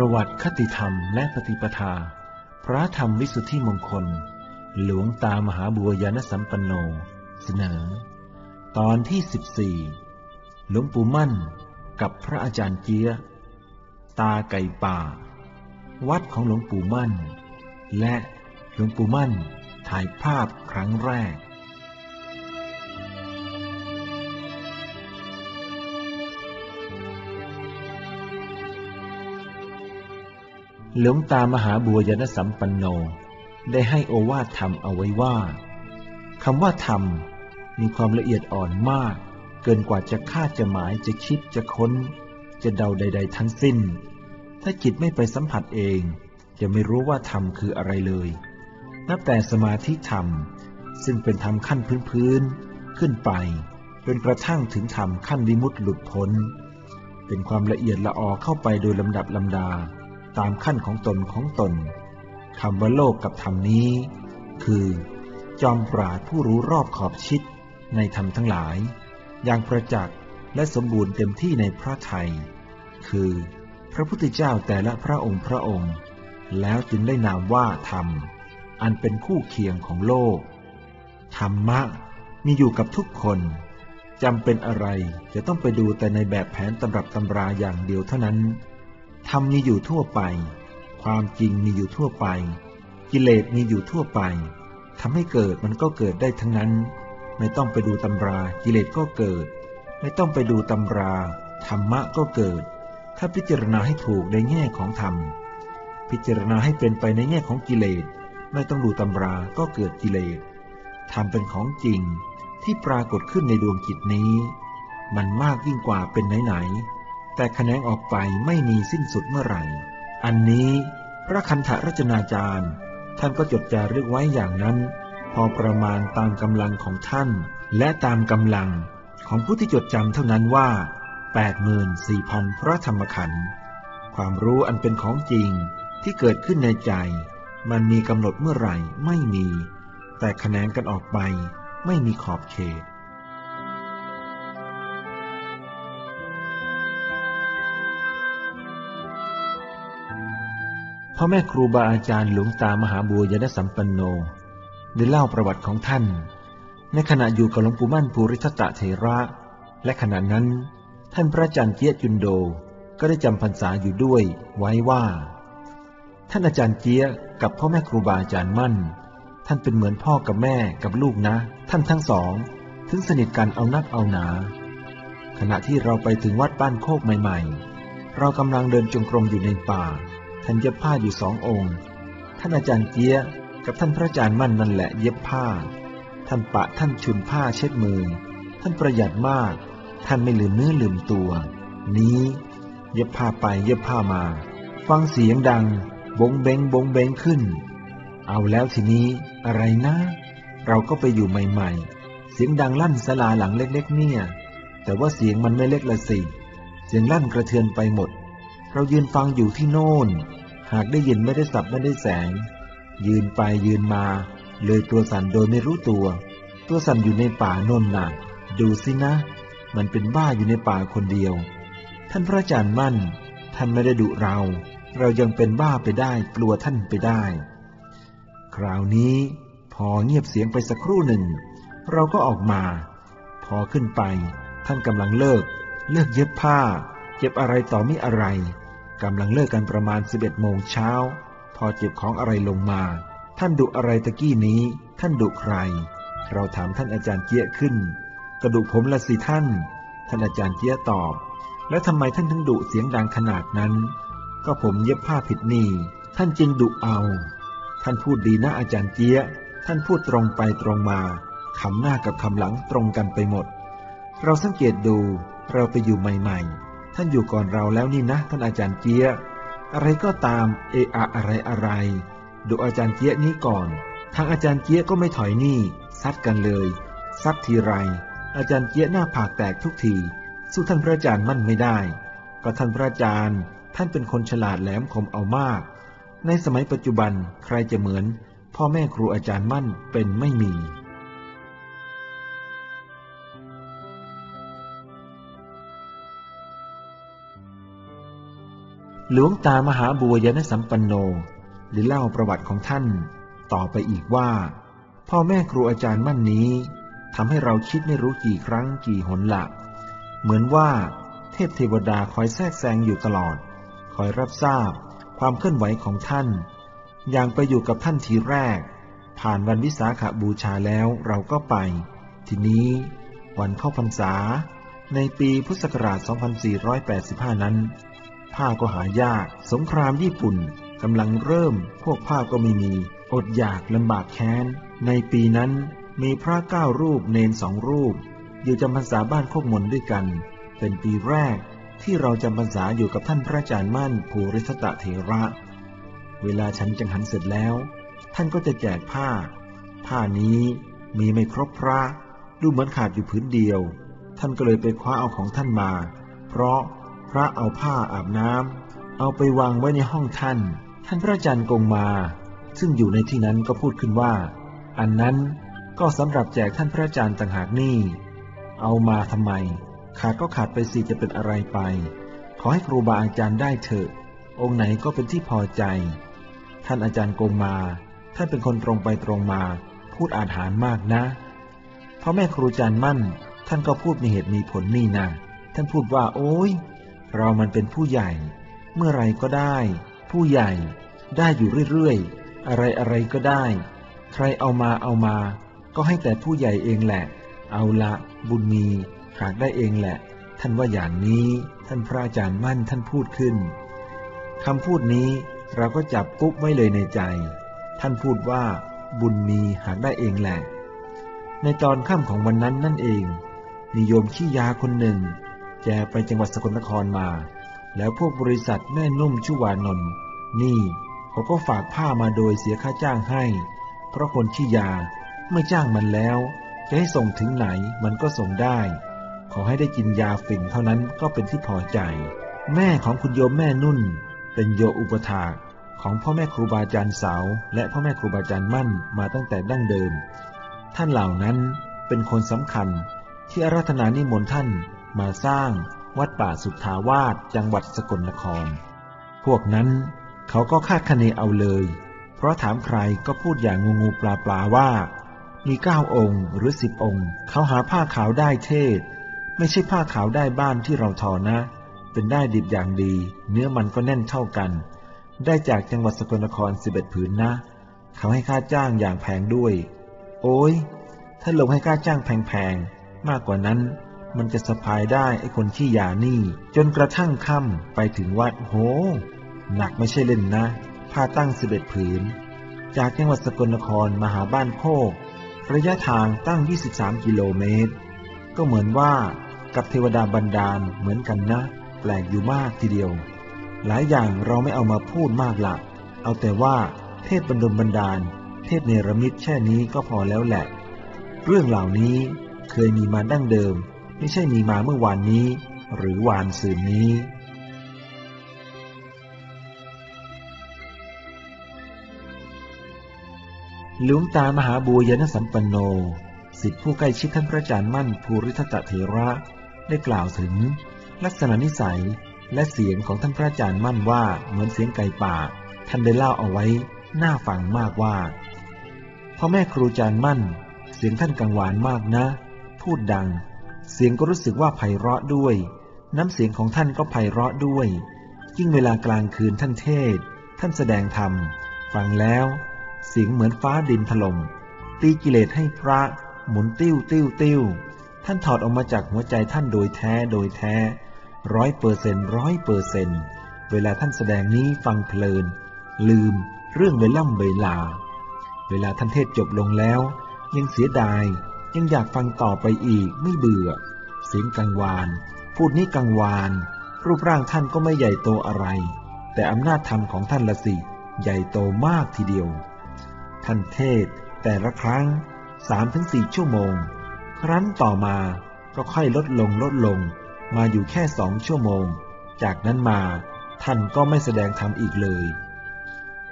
ประวัติคติธรรมและปฏิปทา พระธรรมวิสุทธิมงคล หลวงตามหาบัวยานสัมปันโน เสนอ ตอนที่ 14 หลวงปู่มั่นกับพระอาจารย์เจียตาไก่ป่า วัดของหลวงปู่มั่น และหลวงปู่มั่นถ่ายภาพครั้งแรก หลวงตามหาบัวยานสัมปันโน ได้ให้โอวาทธรรมเอาไว้ว่าคำว่าธรรม มีความละเอียดอ่อนมาก เกินกว่าจะคาดจะหมายจะคิดจะค้น จะเดาใด ๆ ทั้งสิ้น ถ้าจิตไม่ไปสัมผัสเอง จะไม่รู้ว่าธรรมคืออะไรเลย นับแต่สมาธิธรรม ซึ่งเป็นธรรมขั้นพื้นๆขึ้นไปจนกระทั่งถึงธรรมขั้นวิมุตติหลุดพ้น เป็นความละเอียดละออเข้าไปโดยลำดับลำดา ตามขั้นของตนของตนคำว่าโลกกับธรรมนี้ คือ จอมปราดผู้รู้รอบขอบชิดในธรรมทั้งหลาย อย่างประจักษ์และสมบูรณ์เต็มที่ในพระไทย คือ พระพุทธเจ้าแต่ละพระองค์พระองค์ แล้วจึงได้นามว่าธรรม อันเป็นคู่เคียงของโลก ธรรมะมีอยู่กับทุกคนจำเป็นอะไรจะต้องไปดูแต่ในแบบแผนตำรับตำราอย่างเดียวเท่านั้น ธรรมมีอยู่ทั่วไป ความจริงมีอยู่ทั่วไป กิเลสมีอยู่ทั่วไปทำให้เกิดมันก็เกิดได้ทั้งนั้น ไม่ต้องไปดูตำรากิเลสก็เกิด ไม่ต้องไปดูตำรา ธรรมะก็เกิด ถ้าพิจารณาให้ถูกในแง่ของธรรม พิจารณาให้เป็นไปในแง่ของกิเลส ไม่ต้องดูตำราก็เกิดกิเลสธรรมเป็นของจริงที่ปรากฏขึ้นในดวงจิตนี้ มันมากยิ่งกว่าเป็นไหนๆ แต่แขนงออกไปไม่มีสิ้นสุดเมื่อไหร่ อันนี้พระคันธรจนาจารย์ ท่านก็จดจารึกไว้อย่างนั้น พอประมาณตามกำลังของท่าน และตามกำลังของผู้ที่จดจำเท่านั้นว่า 84,000 พระธรรมขันธ์ความรู้อันเป็นของจริงที่เกิดขึ้นในใจ มันมีกำหนดเมื่อไหร่ไม่มี แต่แขนงกันออกไปไม่มีขอบเขต พ่อแม่ครูบาอาจารย์หลวงตามหาบัวยนสัมปันโน ได้เล่าประวัติของท่าน ในขณะอยู่กับหลวงปู่มั่นภูริทัตเถระ และขณะนั้น ท่านพระอาจารย์เจียจุนโดก็ได้จำพรรษาอยู่ด้วยไว้ว่า ท่านอาจารย์เจี๊ยกับพ่อแม่ครูบาอาจารย์มั่น ท่านเป็นเหมือนพ่อกับแม่กับลูกนะ ท่านทั้งสอง ถึงสนิทกันเอานักเอาหนา ขณะที่เราไปถึงวัดบ้านโคกใหม่ ๆ เรากำลังเดินจงกรมอยู่ในป่า ท่านเย็บผ้าอยู่สององค์ ท่านอาจารย์เจี๊ยกับท่านพระอาจารย์มั่นนั่นแหละเย็บผ้า ท่านปะท่านชุนผ้าเช็ดมือ ท่านประหยัดมาก ท่านไม่ลืมเนื้อลืมตัว นี้เย็บผ้าไปเย็บผ้ามา ฟังเสียงดัง บงเบงบงเบงขึ้น เอาแล้วทีนี้อะไรนะ เราก็ไปอยู่ใหม่ๆ เสียงดังลั่นสลาหลังเล็กๆ เนี่ย แต่ว่าเสียงมันไม่เล็กละสิ เสียงลั่นกระเทือนไปหมด เรายืนฟังอยู่ที่โน่น หากได้ยินไม่ได้สับไม่ได้แสง ยืนไปยืนมา เลยตัวสั่นโดยไม่รู้ตัว ตัวสั่นอยู่ในป่าโน่นน่ะดูสินะ มันเป็นบ้าอยู่ในป่าคนเดียว ท่านพระอาจารย์มั่น ท่านไม่ได้ดุเรา เรายังเป็นบ้าไปได้กลัวท่านไปได้ คราวนี้พอเงียบเสียงไปสักครู่หนึ่ง เราก็ออกมา พอขึ้นไป ท่านกำลังเลิก เลิกเย็บผ้าเจ็บอะไรต่อมิอะไร กำลังเลิกกันประมาณ 11 โมงเช้า พอเจ็บของอะไรลงมา ท่านดุอะไรตะกี้นี้ ท่านดุใคร เราถามท่านอาจารย์เจี๊ยขึ้น กระดุผมละสิท่าน ท่านอาจารย์เจี๊ยตอบ แล้วทำไมท่านถึงดุเสียงดังขนาดนั้น ก็ผมเย็บผ้าผิดนี่ ท่านจึงดุเอา ท่านพูดดีนะอาจารย์เจี๊ยท่านพูดตรงไปตรงมาคำหน้ากับคำหลังตรงกันไปหมด เราสังเกตดู เราไปอยู่ใหม่ ๆ ท่านอยู่ก่อนเราแล้วนี่นะ ท่านอาจารย์เจี๊ยอะไรก็ตามเออะอะไรอะไร ดูอาจารย์เจี๊ยนี้ก่อน ทางอาจารย์เจี๊ยก็ไม่ถอยนี่ ซัดกันเลย ซัดทีไร อาจารย์เจี๊ยหน้าผากแตกทุกที สู้ท่านพระอาจารย์มั่นไม่ได้ ก็ท่านพระอาจารย์ ท่านเป็นคนฉลาดแหลมคมเอามาก ในสมัยปัจจุบันใครจะเหมือน พ่อแม่ครูอาจารย์มั่นเป็นไม่มี หลวงตามหาบัวยนสัมปันโนได้เล่าประวัติของท่าน ต่อไปอีกว่า พ่อแม่ครูอาจารย์มั่นนี้ทำให้เราคิดไม่รู้กี่ครั้งกี่หนละ เหมือนว่าเทพเทวดาคอยแทรกแซงอยู่ตลอด คอยรับทราบความเคลื่อนไหวของท่าน อย่างไปอยู่กับท่านทีแรก ผ่านวันวิสาขาบูชาแล้วเราก็ไป ทีนี้วันเข้าพรรษา ในปีพุทธศักราช 2485 นั้น ผ้าก็หายาก สงครามญี่ปุ่นกำลังเริ่ม พวกผ้าก็ไม่มี อดอยากลำบากแค้น ในปีนั้นมีพระเก้ารูปเนนสองรูป อยู่จำพรรษาบ้านโคกมนด้วยกัน เป็นปีแรกที่เราจำพรรษาอยู่กับท่านพระอาจารย์มั่นภูริสตะเถระ เวลาฉันจังหันเสร็จแล้ว ท่านก็จะแจกผ้า ผ้านี้มีไม่ครบพระ ดูเหมือนขาดอยู่พื้นเดียว ท่านก็เลยไปคว้าเอาของท่านมา เพราะ พระเอาผ้าอาบน้ำเอาไปวางไว้ในห้องท่าน ท่านพระอาจารย์กงมา ซึ่งอยู่ในที่นั้นก็พูดขึ้นว่า อันนั้นก็สำหรับแจกท่านพระอาจารย์ต่างหากนี่ เอามาทำไม ขาดก็ขาดไปสิจะเป็นอะไรไป ขอให้ครูบาอาจารย์ได้เถอะ องค์ไหนก็เป็นที่พอใจ ท่านอาจารย์กงมา ท่านเป็นคนตรงไปตรงมา พูดอาหารมากนะเพราะแม่ครูอาจารย์มั่น ท่านก็พูดมีเหตุมีผลนี่นะท่านพูดว่าโอ้ย เรามันเป็นผู้ใหญ่ เมื่อไรก็ได้ ผู้ใหญ่ ได้อยู่เรื่อยๆ อะไรอะไรก็ได้ ใครเอามาเอามา ก็ให้แต่ผู้ใหญ่เองแหละ เอาละบุญมีหากได้เองแหละ ท่านว่าอย่างนี้ท่านพระอาจารย์มั่นท่านพูดขึ้นคำพูดนี้เราก็จับปุ๊บไว้เลยในใจ ท่านพูดว่า บุญมีหากได้เองแหละ ในตอนค่ำของวันนั้นนั่นเองนิยมขี้ยาคนหนึ่ง แกไปจังหวัดสกลนครมา แล้วพวกบริษัทแม่นุ่มชุวานนท์นี่เขาก็ฝากผ้ามาโดยเสียค่าจ้างให้ เพราะคนขี้ยาเมื่อจ้างมันแล้ว จะให้ส่งถึงไหนมันก็ส่งได้ ขอให้ได้กินยาฝิ่นเท่านั้นก็เป็นที่พอใจ แม่ของคุณโยมแม่นุ่น เป็นโยอุปถาของพ่อแม่ครูบาอาจารย์สาวและพ่อแม่ครูบาอาจารย์มั่นมาตั้งแต่ดั้งเดิม ท่านเหล่านั้นเป็นคนสำคัญที่อาราธนานิมนต์ท่าน มาสร้างวัดป่าสุทธาวาสจังหวัดสกลนคร พวกนั้นเขาก็คาดคะเนเอาเลย เพราะถามใครก็พูดอย่างงูงูปลาปลาว่า มีเก้าองค์หรือสิบองค์ เขาหาผ้าขาวได้เทศ ไม่ใช่ผ้าขาวได้บ้านที่เราทอนะ เป็นได้ดิบอย่างดี เนื้อมันก็แน่นเท่ากัน ได้จากจังหวัดสกลนครสิบเอ็ดผืนนะ เขาให้ค่าจ้างอย่างแพงด้วย โอ้ยถ้าลงให้ค่าจ้างแพงๆมากกว่านั้น มันจะสะพายได้ไอ้คนขี้ยานี่ จนกระทั่งค่ำไปถึงวัดโห หนักไม่ใช่เล่นนะ ผ้าตั้งสิบเอ็ดผืน จากจังหวัดสกลนครมาหาบ้านโคก ระยะทางตั้ง 23 กิโลเมตร ก็เหมือนว่ากับเทวดาบันดาลเหมือนกันนะ แปลกอยู่มากทีเดียว หลายอย่างเราไม่เอามาพูดมากละเอาแต่ว่าเทพบรรดลบันดาล เทพเนรมิตแค่นี้ก็พอแล้วแหละ เรื่องเหล่านี้เคยมีมาดั้งเดิม ไม่ใช่มีมาเมื่อวานนี้ หรือวานสื่นนี้ หลวงตามหาบัวยนสัมปันโนสิทธิผู้ใกล้ชิดท่านพระอาจารย์มั่นภูริทัตเถระได้กล่าวถึง ลักษณะนิสัยและเสียงของท่านพระอาจารย์มั่นว่าเหมือนเสียงไก่ป่า ท่านได้เล่าเอาไว้น่าฟังมากว่าพ่อแม่ครูอาจารย์มั่น เสียงท่านกังวานมากนะ พูดดัง เสียงก็รู้สึกว่าไพเราะด้วย น้ำเสียงของท่านก็ไพเราะด้วย ยิ่งเวลากลางคืนท่านเทศ ท่านแสดงธรรม ฟังแล้ว เสียงเหมือนฟ้าดินถลม่ม ตีกิเลสให้พระหมุนติ้วติ้วติ้ว ท่านถอดออกมาจากหัวใจท่านโดยแท้โดยแท้ร้อยเปอร์เซนร้อยเปอร์เซนเวลาท่านแสดงนี้ฟังเพลิน ลืมเรื่องเวล่ำเวลา เวลาท่านเทศจบลงแล้ว ยังเสียดาย ยังอยากฟังต่อไปอีกไม่เบื่อ เสียงกังวาน พูดนี้กังวาน รูปร่างท่านก็ไม่ใหญ่โตอะไร แต่อำนาจธรรมของท่านละสิ ใหญ่โตมากทีเดียว ท่านเทศ แต่ละครั้งสามถึงสี่ชั่วโมง ครั้นต่อมาก็ค่อยลดลงลดลง มาอยู่แค่สองชั่วโมง จากนั้นมาท่านก็ไม่แสดงธรรมอีกเลย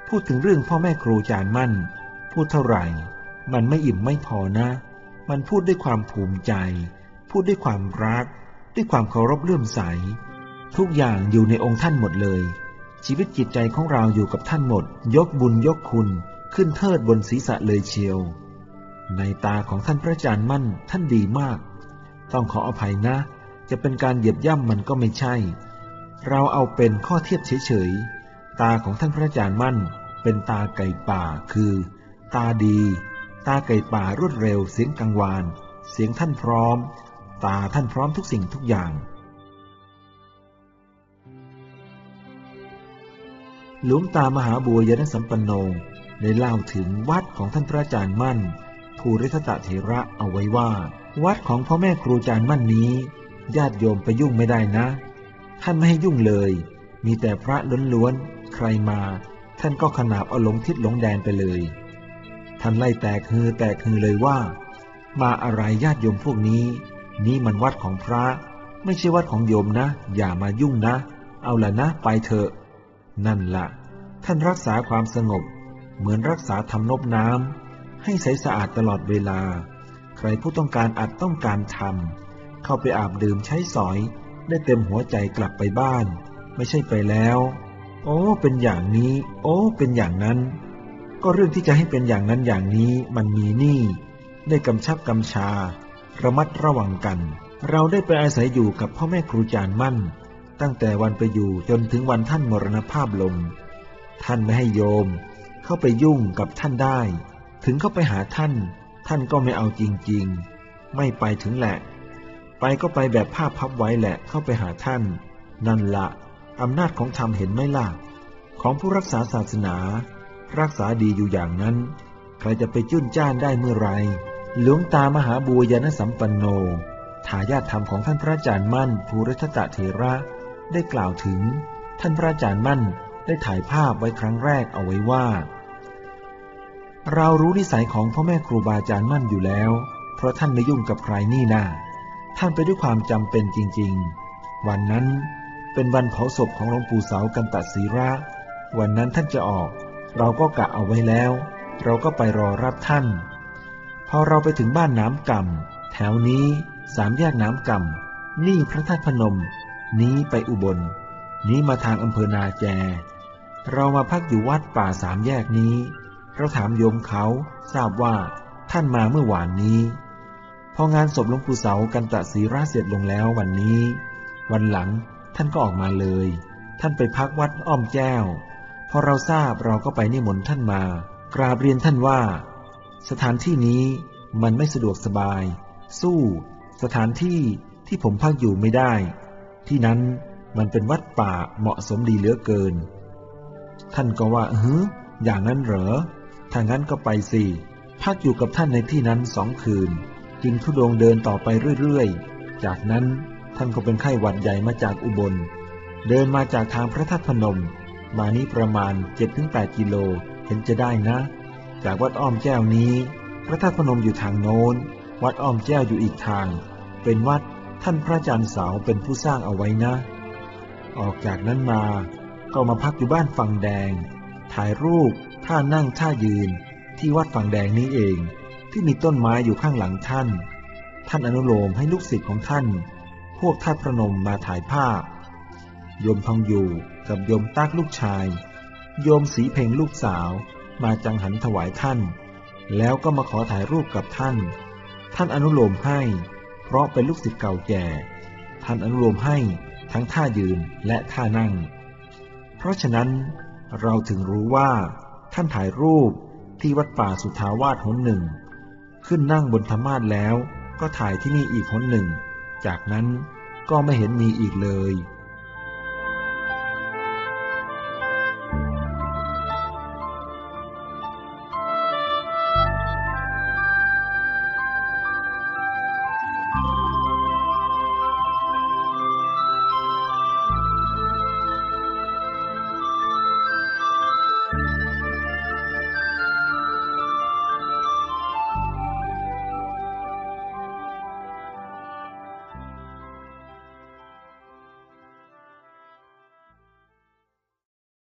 พูดถึงเรื่องพ่อแม่ครูจารมั่น พูดเท่าไหร่ มันไม่อิ่มไม่พอนะ มันพูดด้วยความภูมิใจ พูดด้วยความรัก ด้วยความเคารพเลื่อมใส ทุกอย่างอยู่ในองค์ท่านหมดเลย ชีวิตจิตใจของเราอยู่กับท่านหมด ยกบุญยกคุณขึ้นเทิดบนศีรษะเลยเชียว ในตาของท่านพระอาจารย์มั่นท่านดีมาก ต้องขออภัยนะ จะเป็นการเหยียบย่ำมันก็ไม่ใช่ เราเอาเป็นข้อเทียบเฉยๆตาของท่านพระอาจารย์มั่น เป็นตาไก่ป่าคือ ตาดี ตาไก่ป่ารวดเร็วเสียงกังวาน เสียงท่านพร้อม ตาท่านพร้อมทุกสิ่งทุกอย่าง หลวงตามหาบัวยนสัมปันโนได้เล่าถึงวัดของท่านพระอาจารย์มั่น ภูริทัตเถระเอาไว้ว่า วัดของพ่อแม่ครูอาจารย์มั่นนี้ ญาติโยมไปยุ่งไม่ได้นะ ท่านไม่ให้ยุ่งเลย มีแต่พระล้วนๆใครมา ท่านก็ขนาบเอาหลงทิศหลงแดนไปเลย ท่านไล่แตกฮือแตกฮือเลยว่า มาอะไรญาติโยมพวกนี้ นี่มันวัดของพระ ไม่ใช่วัดของโยมนะ อย่ามายุ่งนะ เอาละนะไปเถอะ นั่นละท่านรักษาความสงบ เหมือนรักษาทำนบน้ำให้ใสสะอาดตลอดเวลา ใครผู้ต้องการอัดต้องการทำเข้าไปอาบดื่มใช้สอย ได้เต็มหัวใจกลับไปบ้าน ไม่ใช่ไปแล้ว โอ้ เป็นอย่างนี้ โอ้ เป็นอย่างนั้น ก็เรื่องที่จะให้เป็นอย่างนั้นอย่างนี้มันมีนี่ ได้กำชับกำชา ระมัดระวังกัน เราได้ไปอาศัยอยู่กับพ่อแม่ครูจารย์มั่น ตั้งแต่วันไปอยู่จนถึงวันท่านมรณภาพลง ท่านไม่ให้โยม เข้าไปยุ่งกับท่านได้ ถึงเข้าไปหาท่าน ท่านก็ไม่เอาจริงๆ ไม่ไปถึงแหละ ไปก็ไปแบบภาพพับไว้แหละเข้าไปหาท่าน นั่นละอำนาจของธรรมเห็นไหมล่ะของผู้รักษาศาสนา รักษาดีอยู่อย่างนั้น ใครจะไปจุ้นจ้านได้เมื่อไร หลวงตามหาบูยานสัมปันโน ทายาทธรรมของท่านพระอาจารย์มั่นภูริทัตเถระได้กล่าวถึง ท่านพระอาจารย์มั่นได้ถ่ายภาพไว้ครั้งแรกเอาไว้ว่า เรารู้นิสัยของพ่อแม่ครูบาอาจารย์มั่นอยู่แล้ว เพราะท่านไม่ยุ่งกับใครนี่นาท่านไปด้วยความจำเป็นจริง ๆ วันนั้นเป็นวันเผาศพของหลวงปู่เสากันตศีระ วันนั้นท่านจะออก เราก็กะเอาไว้แล้ว เราก็ไปรอรับท่าน พอเราไปถึงบ้านน้ำกำแถวนี้สามแยกน้ำกำนี่พระธาตุพนม นี้ไปอุบล นี้มาทางอำเภอนาแจ เรามาพักอยู่วัดป่าสามแยกนี้ เราถามโยมเขาทราบว่าท่านมาเมื่อวานนี้ พองานศพหลวงปู่เสากันตะศีราเสร็จลงแล้ววันนี้ วันหลังท่านก็ออกมาเลย ท่านไปพักวัดอ้อมแก้ว อเราทราบเราก็ไปนิมนต์ท่านมา กราบเรียนท่านว่า สถานที่นี้มันไม่สะดวกสบาย สู้ สถานที่ที่ผมพักอยู่ไม่ได้ ที่นั้นมันเป็นวัดป่าเหมาะสมดีเหลือเกิน ท่านก็ว่าเฮ้อย่างนั้นเหรอถ้างั้นก็ไปสิพักอยู่กับท่านในที่นั้นสองคืน จึงทุดงเดินต่อไปเรื่อยๆ จากนั้นท่านก็เป็นไข้หวัดใหญ่มาจากอุบล เดินมาจากทางพระธาตุพนม มานี้ประมาณ 7-8 กิโลเห็นจะได้นะ จากวัดอ้อมแก้วนี้ พระธาตุพนมอยู่ทางโน้น วัดอ้อมแก้วอยู่อีกทาง เป็นวัดท่านพระอาจารย์สาวเป็นผู้สร้างเอาไว้นะ ออกจากนั้นมา ก็มาพักอยู่บ้านฝั่งแดง ถ่ายรูปท่านั่งท่ายืน ที่วัดฝั่งแดงนี้เอง ที่มีต้นไม้อยู่ข้างหลังท่าน ท่านอนุโลมให้ลูกศิษย์ของท่าน พวกท่าพระนมมาถ่ายภาพ ยมทองอยู่ กับโยมตักลูกชาย โยมสีเพ่งลูกสาว มาจังหันถวายท่าน แล้วก็มาขอถ่ายรูปกับท่าน ท่านอนุโลมให้ เพราะเป็นลูกศิษย์เก่าแก่ ท่านอนุโลมให้ทั้งท่ายืนและท่านั่ง เพราะฉะนั้นเราถึงรู้ว่า ท่านถ่ายรูปที่วัดป่าสุทาวาสหนหนึ่ง ขึ้นนั่งบนธรรมาสแล้วก็ถ่ายที่นี่อีกหนหนึ่ง จากนั้นก็ไม่เห็นมีอีกเลย